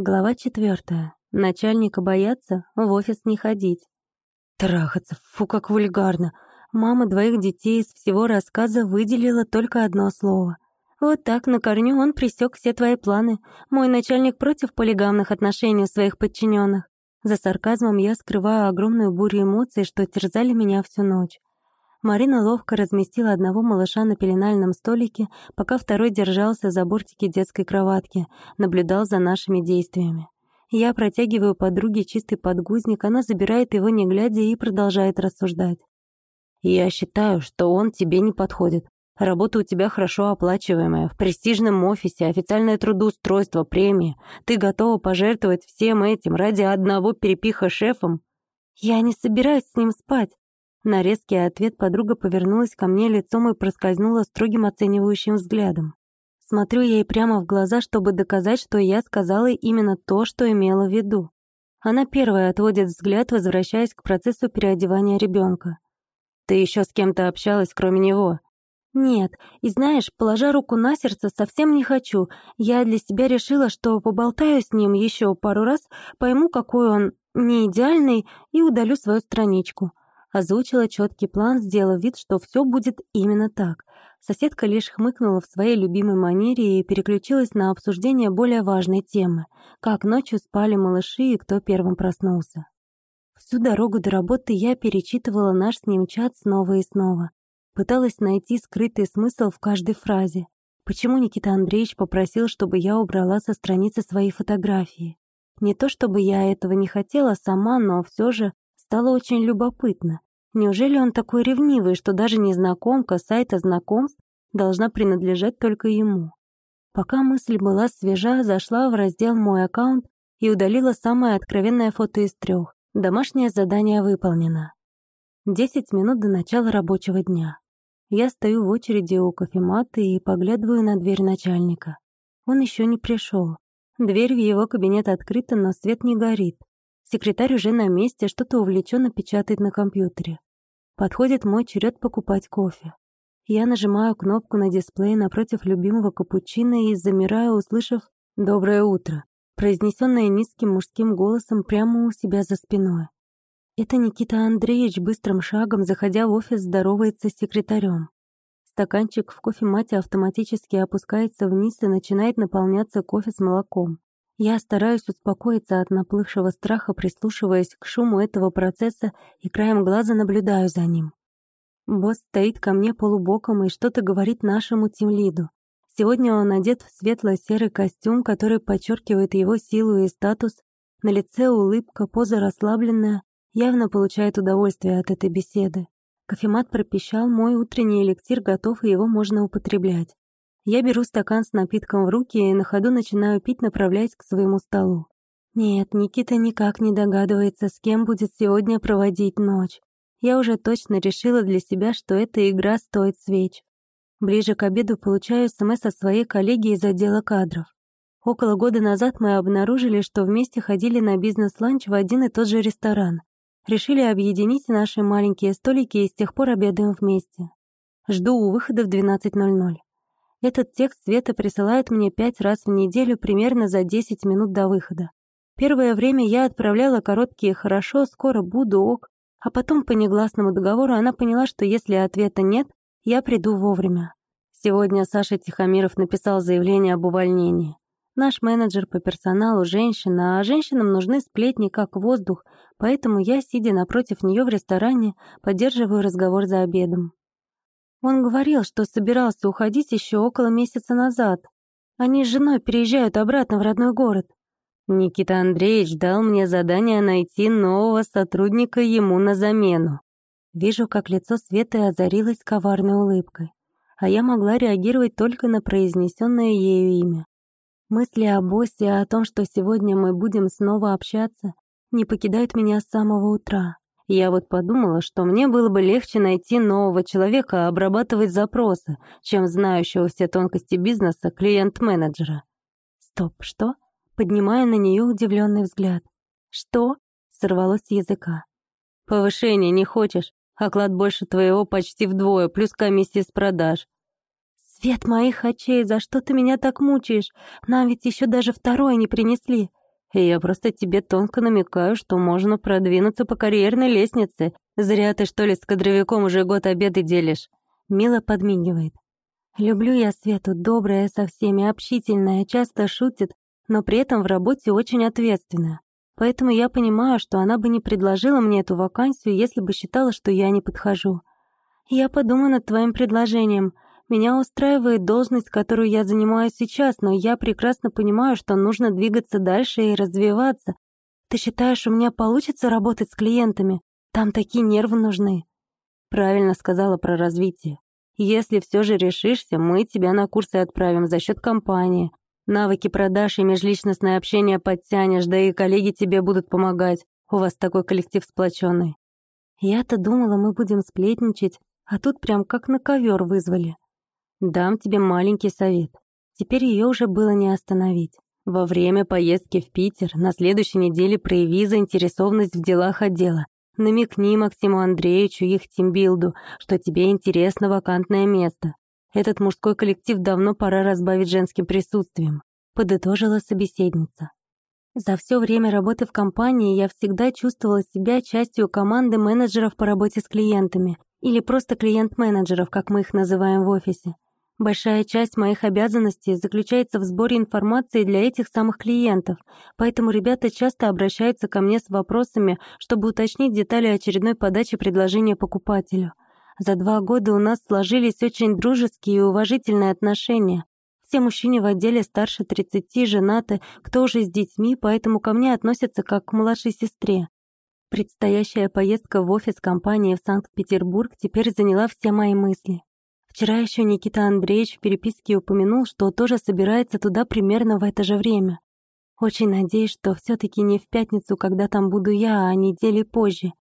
Глава четвертая. Начальника бояться, в офис не ходить. Трахаться, фу, как вульгарно. Мама двоих детей из всего рассказа выделила только одно слово. Вот так на корню он пресек все твои планы. Мой начальник против полигамных отношений своих подчиненных. За сарказмом я скрываю огромную бурю эмоций, что терзали меня всю ночь. Марина ловко разместила одного малыша на пеленальном столике, пока второй держался за бортики детской кроватки, наблюдал за нашими действиями. Я протягиваю подруге чистый подгузник, она забирает его не глядя и продолжает рассуждать. «Я считаю, что он тебе не подходит. Работа у тебя хорошо оплачиваемая, в престижном офисе, официальное трудоустройство, премии. Ты готова пожертвовать всем этим ради одного перепиха шефом?» «Я не собираюсь с ним спать», на резкий ответ подруга повернулась ко мне лицом и проскользнула строгим оценивающим взглядом. Смотрю ей прямо в глаза, чтобы доказать, что я сказала именно то, что имела в виду. Она первая отводит взгляд, возвращаясь к процессу переодевания ребенка. «Ты еще с кем-то общалась, кроме него?» «Нет, и знаешь, положа руку на сердце, совсем не хочу. Я для себя решила, что поболтаю с ним еще пару раз, пойму, какой он не идеальный, и удалю свою страничку озвучила четкий план, сделав вид, что все будет именно так. Соседка лишь хмыкнула в своей любимой манере и переключилась на обсуждение более важной темы — как ночью спали малыши и кто первым проснулся. Всю дорогу до работы я перечитывала наш с ним чат снова и снова. Пыталась найти скрытый смысл в каждой фразе. Почему Никита Андреевич попросил, чтобы я убрала со страницы свои фотографии? Не то чтобы я этого не хотела сама, но все же Стало очень любопытно. Неужели он такой ревнивый, что даже незнакомка сайта знакомств должна принадлежать только ему? Пока мысль была свежа, зашла в раздел «Мой аккаунт» и удалила самое откровенное фото из трех. Домашнее задание выполнено. Десять минут до начала рабочего дня. Я стою в очереди у кофематы и поглядываю на дверь начальника. Он еще не пришел. Дверь в его кабинет открыта, но свет не горит. Секретарь уже на месте, что-то увлеченно печатает на компьютере. Подходит мой черед покупать кофе. Я нажимаю кнопку на дисплее напротив любимого капучино и замираю, услышав «Доброе утро», произнесенное низким мужским голосом прямо у себя за спиной. Это Никита Андреевич быстрым шагом, заходя в офис, здоровается с секретарем. Стаканчик в кофемате автоматически опускается вниз и начинает наполняться кофе с молоком. Я стараюсь успокоиться от наплывшего страха, прислушиваясь к шуму этого процесса и краем глаза наблюдаю за ним. Босс стоит ко мне полубоком и что-то говорит нашему тимлиду. Сегодня он одет в светло-серый костюм, который подчеркивает его силу и статус. На лице улыбка, поза расслабленная, явно получает удовольствие от этой беседы. Кофемат пропищал, мой утренний эликсир готов, и его можно употреблять. Я беру стакан с напитком в руки и на ходу начинаю пить, направляясь к своему столу. Нет, Никита никак не догадывается, с кем будет сегодня проводить ночь. Я уже точно решила для себя, что эта игра стоит свеч. Ближе к обеду получаю СМС от своей коллеги из отдела кадров. Около года назад мы обнаружили, что вместе ходили на бизнес-ланч в один и тот же ресторан. Решили объединить наши маленькие столики и с тех пор обедаем вместе. Жду у выхода в 12.00. Этот текст Света присылает мне пять раз в неделю примерно за 10 минут до выхода. Первое время я отправляла короткие «хорошо», «скоро буду», «ок», а потом по негласному договору она поняла, что если ответа нет, я приду вовремя. Сегодня Саша Тихомиров написал заявление об увольнении. Наш менеджер по персоналу — женщина, а женщинам нужны сплетни как воздух, поэтому я, сидя напротив нее в ресторане, поддерживаю разговор за обедом. Он говорил, что собирался уходить еще около месяца назад. Они с женой переезжают обратно в родной город. Никита Андреевич дал мне задание найти нового сотрудника ему на замену. Вижу, как лицо Светы озарилось коварной улыбкой, а я могла реагировать только на произнесенное ею имя. Мысли о боссе, о том, что сегодня мы будем снова общаться, не покидают меня с самого утра. Я вот подумала, что мне было бы легче найти нового человека, обрабатывать запросы, чем знающего все тонкости бизнеса клиент-менеджера. Стоп, что? Поднимая на нее удивленный взгляд. Что? Сорвалось с языка. Повышение не хочешь? Оклад больше твоего почти вдвое, плюс комиссия с продаж. Свет моих очей, за что ты меня так мучаешь? Нам ведь еще даже второе не принесли. Я просто тебе тонко намекаю, что можно продвинуться по карьерной лестнице. Зря ты, что ли, с кадровиком уже год обеды делишь». Мила подмигивает. Люблю я Свету, добрая со всеми, общительная, часто шутит, но при этом в работе очень ответственная. Поэтому я понимаю, что она бы не предложила мне эту вакансию, если бы считала, что я не подхожу. Я подумаю над твоим предложением. Меня устраивает должность, которую я занимаю сейчас, но я прекрасно понимаю, что нужно двигаться дальше и развиваться. Ты считаешь, у меня получится работать с клиентами? Там такие нервы нужны. Правильно сказала про развитие. Если все же решишься, мы тебя на курсы отправим за счет компании. Навыки продаж и межличностное общение подтянешь, да и коллеги тебе будут помогать. У вас такой коллектив сплоченный. Я-то думала, мы будем сплетничать, а тут прям как на ковер вызвали. Дам тебе маленький совет. Теперь ее уже было не остановить. Во время поездки в Питер на следующей неделе прояви заинтересованность в делах отдела Намекни Максиму Андреевичу, их тимбилду, что тебе интересно вакантное место. Этот мужской коллектив давно пора разбавить женским присутствием», — подытожила собеседница. За все время работы в компании я всегда чувствовала себя частью команды менеджеров по работе с клиентами или просто клиент-менеджеров, как мы их называем в офисе. Большая часть моих обязанностей заключается в сборе информации для этих самых клиентов, поэтому ребята часто обращаются ко мне с вопросами, чтобы уточнить детали очередной подачи предложения покупателю. За два года у нас сложились очень дружеские и уважительные отношения. Все мужчины в отделе старше 30, женаты, кто уже с детьми, поэтому ко мне относятся как к младшей сестре. Предстоящая поездка в офис компании в Санкт-Петербург теперь заняла все мои мысли. Вчера еще Никита Андреевич в переписке упомянул, что тоже собирается туда примерно в это же время. Очень надеюсь, что все таки не в пятницу, когда там буду я, а недели позже.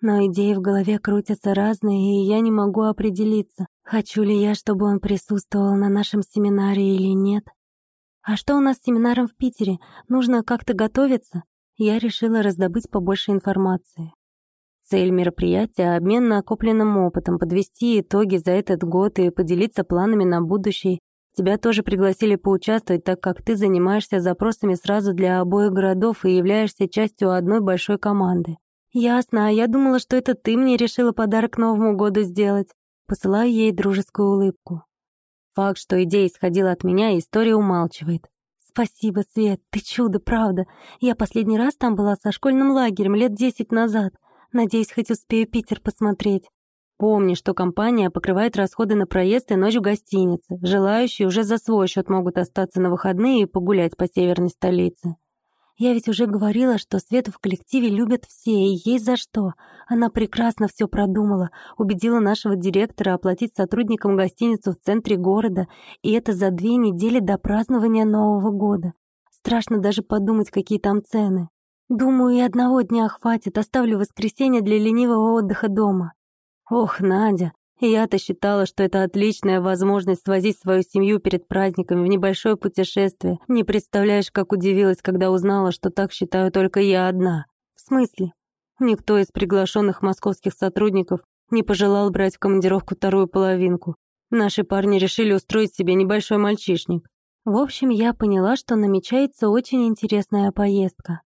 Но идеи в голове крутятся разные, и я не могу определиться, хочу ли я, чтобы он присутствовал на нашем семинаре или нет. А что у нас с семинаром в Питере? Нужно как-то готовиться? Я решила раздобыть побольше информации. Цель мероприятия — обмен накопленным опытом, подвести итоги за этот год и поделиться планами на будущее. Тебя тоже пригласили поучаствовать, так как ты занимаешься запросами сразу для обоих городов и являешься частью одной большой команды. Ясно, а я думала, что это ты мне решила подарок Новому году сделать. Посылаю ей дружескую улыбку. Факт, что идея исходила от меня, история умалчивает. Спасибо, Свет, ты чудо, правда. Я последний раз там была со школьным лагерем лет десять назад. Надеюсь, хоть успею Питер посмотреть. Помни, что компания покрывает расходы на проезд и ночь в гостинице. Желающие уже за свой счет могут остаться на выходные и погулять по северной столице. Я ведь уже говорила, что Свету в коллективе любят все, и есть за что. Она прекрасно все продумала, убедила нашего директора оплатить сотрудникам гостиницу в центре города, и это за две недели до празднования Нового года. Страшно даже подумать, какие там цены. Думаю, и одного дня хватит, оставлю воскресенье для ленивого отдыха дома. Ох, Надя, я-то считала, что это отличная возможность свозить свою семью перед праздниками в небольшое путешествие. Не представляешь, как удивилась, когда узнала, что так считаю только я одна. В смысле? Никто из приглашенных московских сотрудников не пожелал брать в командировку вторую половинку. Наши парни решили устроить себе небольшой мальчишник. В общем, я поняла, что намечается очень интересная поездка.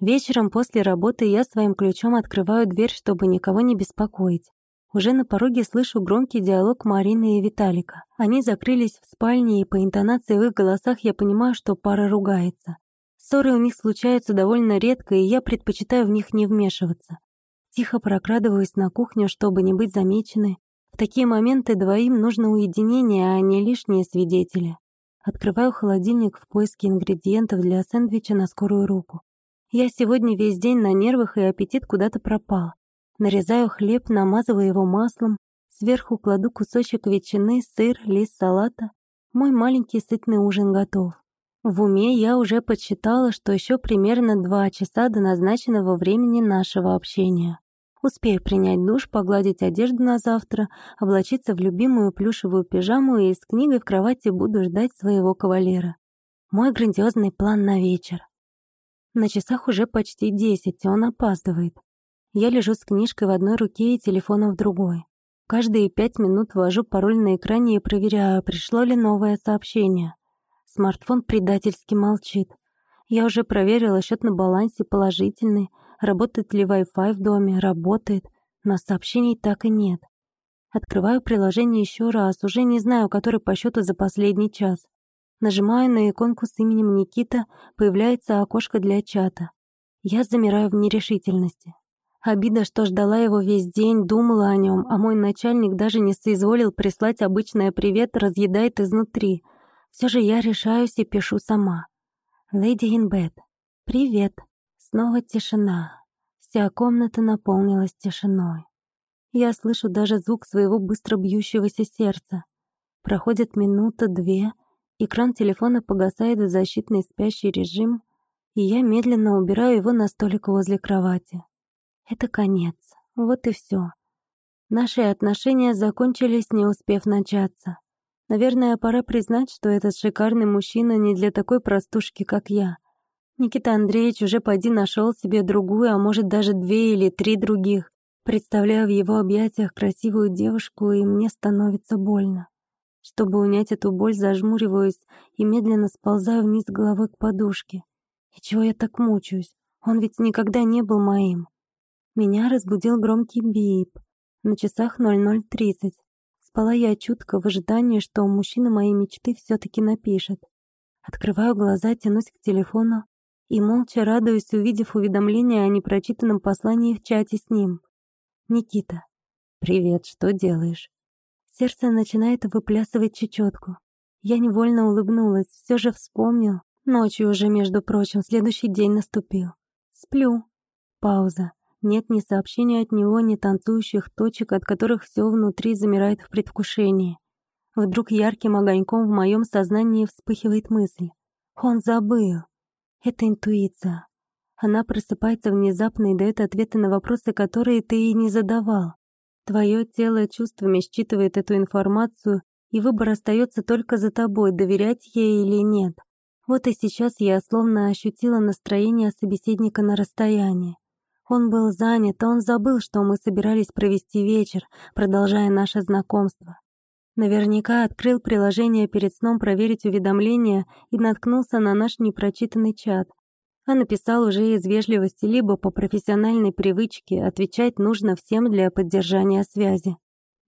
Вечером после работы я своим ключом открываю дверь, чтобы никого не беспокоить. Уже на пороге слышу громкий диалог Марины и Виталика. Они закрылись в спальне, и по интонации в их голосах я понимаю, что пара ругается. Ссоры у них случаются довольно редко, и я предпочитаю в них не вмешиваться. Тихо прокрадываюсь на кухню, чтобы не быть замеченной. В такие моменты двоим нужно уединение, а не лишние свидетели. Открываю холодильник в поиске ингредиентов для сэндвича на скорую руку. Я сегодня весь день на нервах, и аппетит куда-то пропал. Нарезаю хлеб, намазываю его маслом, сверху кладу кусочек ветчины, сыр, лист салата. Мой маленький сытный ужин готов. В уме я уже подсчитала, что еще примерно два часа до назначенного времени нашего общения. Успею принять душ, погладить одежду на завтра, облачиться в любимую плюшевую пижаму и с книгой в кровати буду ждать своего кавалера. Мой грандиозный план на вечер. На часах уже почти десять, он опаздывает. Я лежу с книжкой в одной руке и телефоном в другой. Каждые пять минут ввожу пароль на экране и проверяю, пришло ли новое сообщение. Смартфон предательски молчит. Я уже проверила, счет на балансе положительный, работает ли Wi-Fi в доме, работает, но сообщений так и нет. Открываю приложение еще раз, уже не знаю, который по счету за последний час. Нажимаю на иконку с именем Никита, появляется окошко для чата. Я замираю в нерешительности. Обида, что ждала его весь день, думала о нем, а мой начальник даже не соизволил прислать обычное «привет», разъедает изнутри. Все же я решаюсь и пишу сама. «Lady in bed. Привет». Снова тишина. Вся комната наполнилась тишиной. Я слышу даже звук своего быстро бьющегося сердца. Проходит минута-две, экран телефона погасает в защитный спящий режим, и я медленно убираю его на столик возле кровати. Это конец. Вот и все. Наши отношения закончились, не успев начаться. Наверное, пора признать, что этот шикарный мужчина не для такой простушки, как я. Никита Андреевич уже поди нашел себе другую, а может даже две или три других. Представляю в его объятиях красивую девушку, и мне становится больно. Чтобы унять эту боль, зажмуриваюсь и медленно сползаю вниз головой к подушке. И чего я так мучаюсь? Он ведь никогда не был моим. Меня разбудил громкий бип. На часах 00.30. Спала я чутко в ожидании, что мужчина моей мечты все таки напишет. Открываю глаза, тянусь к телефону и молча радуюсь, увидев уведомление о непрочитанном послании в чате с ним. Никита. «Привет, что делаешь?» Сердце начинает выплясывать чечетку. Я невольно улыбнулась, все же вспомнил. Ночью уже, между прочим, следующий день наступил. Сплю. Пауза. Нет ни сообщения от него, ни танцующих точек, от которых все внутри замирает в предвкушении. Вдруг ярким огоньком в моем сознании вспыхивает мысль. Он забыл. Это интуиция. Она просыпается внезапно и дает ответы на вопросы, которые ты и не задавал. Твое тело чувствами считывает эту информацию, и выбор остается только за тобой, доверять ей или нет. Вот и сейчас я словно ощутила настроение собеседника на расстоянии. Он был занят, он забыл, что мы собирались провести вечер, продолжая наше знакомство. Наверняка открыл приложение перед сном проверить уведомления и наткнулся на наш непрочитанный чат а написал уже из вежливости, либо по профессиональной привычке отвечать нужно всем для поддержания связи.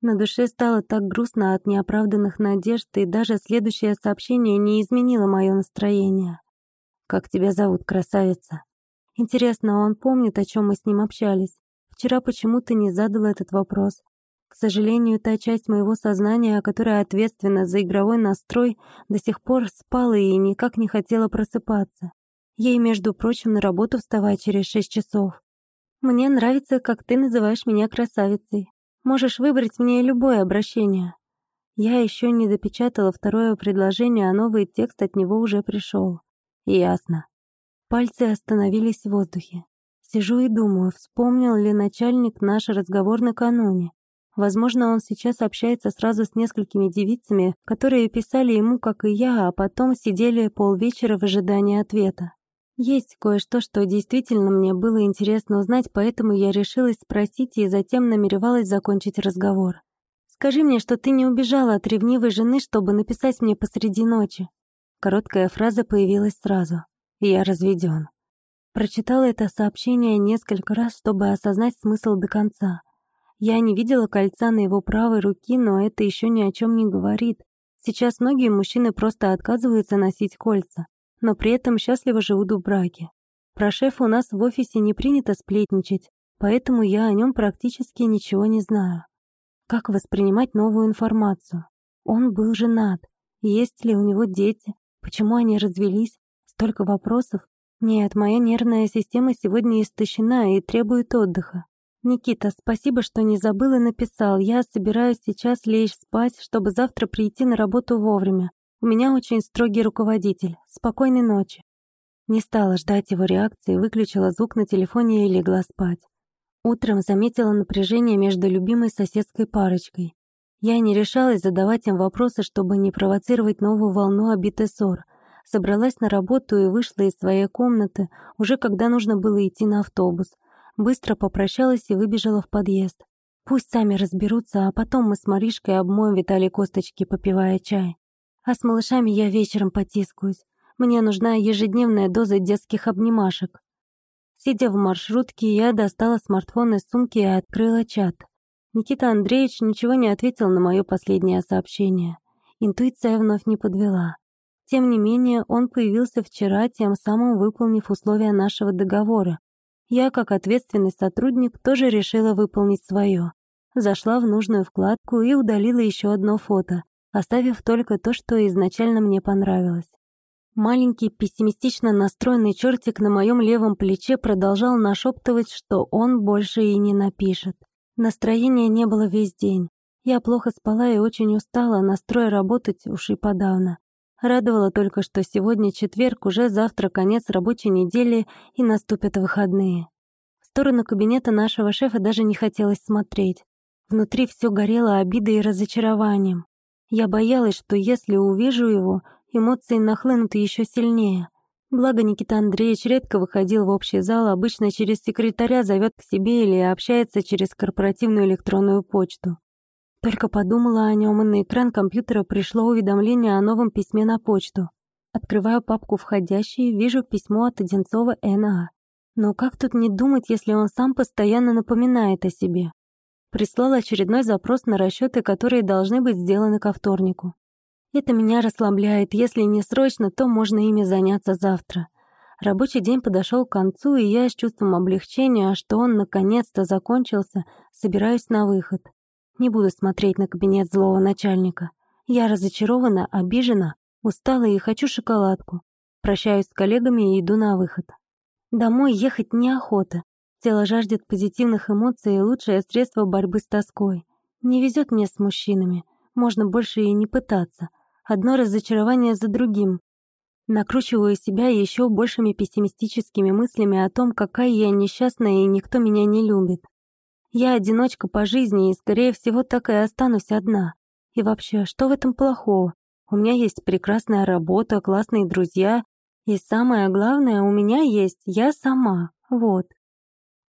На душе стало так грустно от неоправданных надежд, и даже следующее сообщение не изменило мое настроение. «Как тебя зовут, красавица?» Интересно, он помнит, о чем мы с ним общались? Вчера почему-то не задал этот вопрос. К сожалению, та часть моего сознания, которая ответственна за игровой настрой, до сих пор спала и никак не хотела просыпаться. Ей, между прочим, на работу вставать через шесть часов. Мне нравится, как ты называешь меня красавицей. Можешь выбрать мне любое обращение. Я еще не допечатала второе предложение, а новый текст от него уже пришел. Ясно. Пальцы остановились в воздухе. Сижу и думаю, вспомнил ли начальник наш разговор накануне. Возможно, он сейчас общается сразу с несколькими девицами, которые писали ему, как и я, а потом сидели полвечера в ожидании ответа. Есть кое-что, что действительно мне было интересно узнать, поэтому я решилась спросить и затем намеревалась закончить разговор. «Скажи мне, что ты не убежала от ревнивой жены, чтобы написать мне посреди ночи». Короткая фраза появилась сразу. «Я разведен». Прочитала это сообщение несколько раз, чтобы осознать смысл до конца. Я не видела кольца на его правой руке, но это еще ни о чем не говорит. Сейчас многие мужчины просто отказываются носить кольца но при этом счастливо живут в браке. Про шефа у нас в офисе не принято сплетничать, поэтому я о нем практически ничего не знаю. Как воспринимать новую информацию? Он был женат. Есть ли у него дети? Почему они развелись? Столько вопросов. Нет, моя нервная система сегодня истощена и требует отдыха. «Никита, спасибо, что не забыл и написал. Я собираюсь сейчас лечь спать, чтобы завтра прийти на работу вовремя. У меня очень строгий руководитель. Спокойной ночи. Не стала ждать его реакции, выключила звук на телефоне и легла спать. Утром заметила напряжение между любимой соседской парочкой. Я не решалась задавать им вопросы, чтобы не провоцировать новую волну обитой ссор. Собралась на работу и вышла из своей комнаты, уже когда нужно было идти на автобус. Быстро попрощалась и выбежала в подъезд. Пусть сами разберутся, а потом мы с Маришкой обмоем Виталий косточки, попивая чай. А с малышами я вечером потискаюсь. Мне нужна ежедневная доза детских обнимашек. Сидя в маршрутке, я достала смартфон из сумки и открыла чат. Никита Андреевич ничего не ответил на мое последнее сообщение. Интуиция вновь не подвела. Тем не менее, он появился вчера, тем самым выполнив условия нашего договора. Я, как ответственный сотрудник, тоже решила выполнить свое. Зашла в нужную вкладку и удалила еще одно фото, оставив только то, что изначально мне понравилось. Маленький пессимистично настроенный чертик на моем левом плече продолжал нашептывать, что он больше и не напишет. Настроения не было весь день. Я плохо спала и очень устала, настроя работать уж и подавно. Радовало только, что сегодня четверг, уже завтра конец рабочей недели и наступят выходные. В сторону кабинета нашего шефа даже не хотелось смотреть. Внутри все горело обидой и разочарованием. Я боялась, что если увижу его, эмоции нахлынут еще сильнее. Благо Никита Андреевич редко выходил в общий зал, обычно через секретаря зовет к себе или общается через корпоративную электронную почту. Только подумала о нем, и на экран компьютера пришло уведомление о новом письме на почту. Открываю папку «Входящие», вижу письмо от Одинцова Н.А. Но как тут не думать, если он сам постоянно напоминает о себе? Прислал очередной запрос на расчеты, которые должны быть сделаны ко вторнику. Это меня расслабляет. Если не срочно, то можно ими заняться завтра. Рабочий день подошел к концу, и я с чувством облегчения, что он наконец-то закончился, собираюсь на выход. Не буду смотреть на кабинет злого начальника. Я разочарована, обижена, устала и хочу шоколадку. Прощаюсь с коллегами и иду на выход. Домой ехать неохота. Тело жаждет позитивных эмоций и лучшее средство борьбы с тоской. Не везет мне с мужчинами. Можно больше и не пытаться. Одно разочарование за другим. Накручиваю себя еще большими пессимистическими мыслями о том, какая я несчастная и никто меня не любит. Я одиночка по жизни и, скорее всего, так и останусь одна. И вообще, что в этом плохого? У меня есть прекрасная работа, классные друзья. И самое главное, у меня есть я сама. Вот.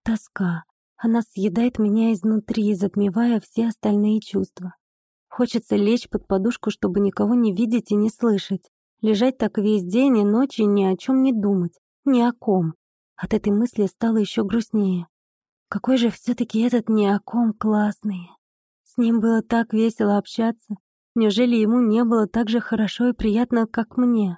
Тоска. Она съедает меня изнутри, затмевая все остальные чувства. Хочется лечь под подушку, чтобы никого не видеть и не слышать. Лежать так весь день и ночь и ни о чем не думать. Ни о ком. От этой мысли стало еще грустнее. Какой же все-таки этот неоком классный. С ним было так весело общаться. Неужели ему не было так же хорошо и приятно, как мне?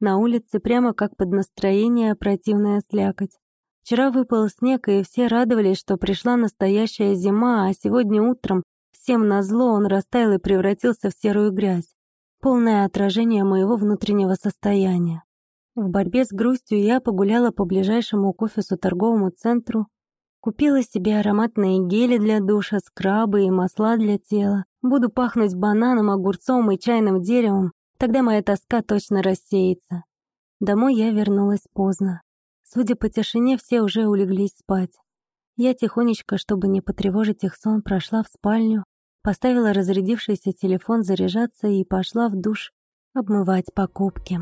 На улице прямо как под настроение противная слякоть. Вчера выпал снег, и все радовались, что пришла настоящая зима, а сегодня утром всем назло он растаял и превратился в серую грязь. Полное отражение моего внутреннего состояния. В борьбе с грустью я погуляла по ближайшему к офису торговому центру, Купила себе ароматные гели для душа, скрабы и масла для тела. Буду пахнуть бананом, огурцом и чайным деревом. Тогда моя тоска точно рассеется. Домой я вернулась поздно. Судя по тишине, все уже улеглись спать. Я тихонечко, чтобы не потревожить их сон, прошла в спальню, поставила разрядившийся телефон заряжаться и пошла в душ обмывать покупки.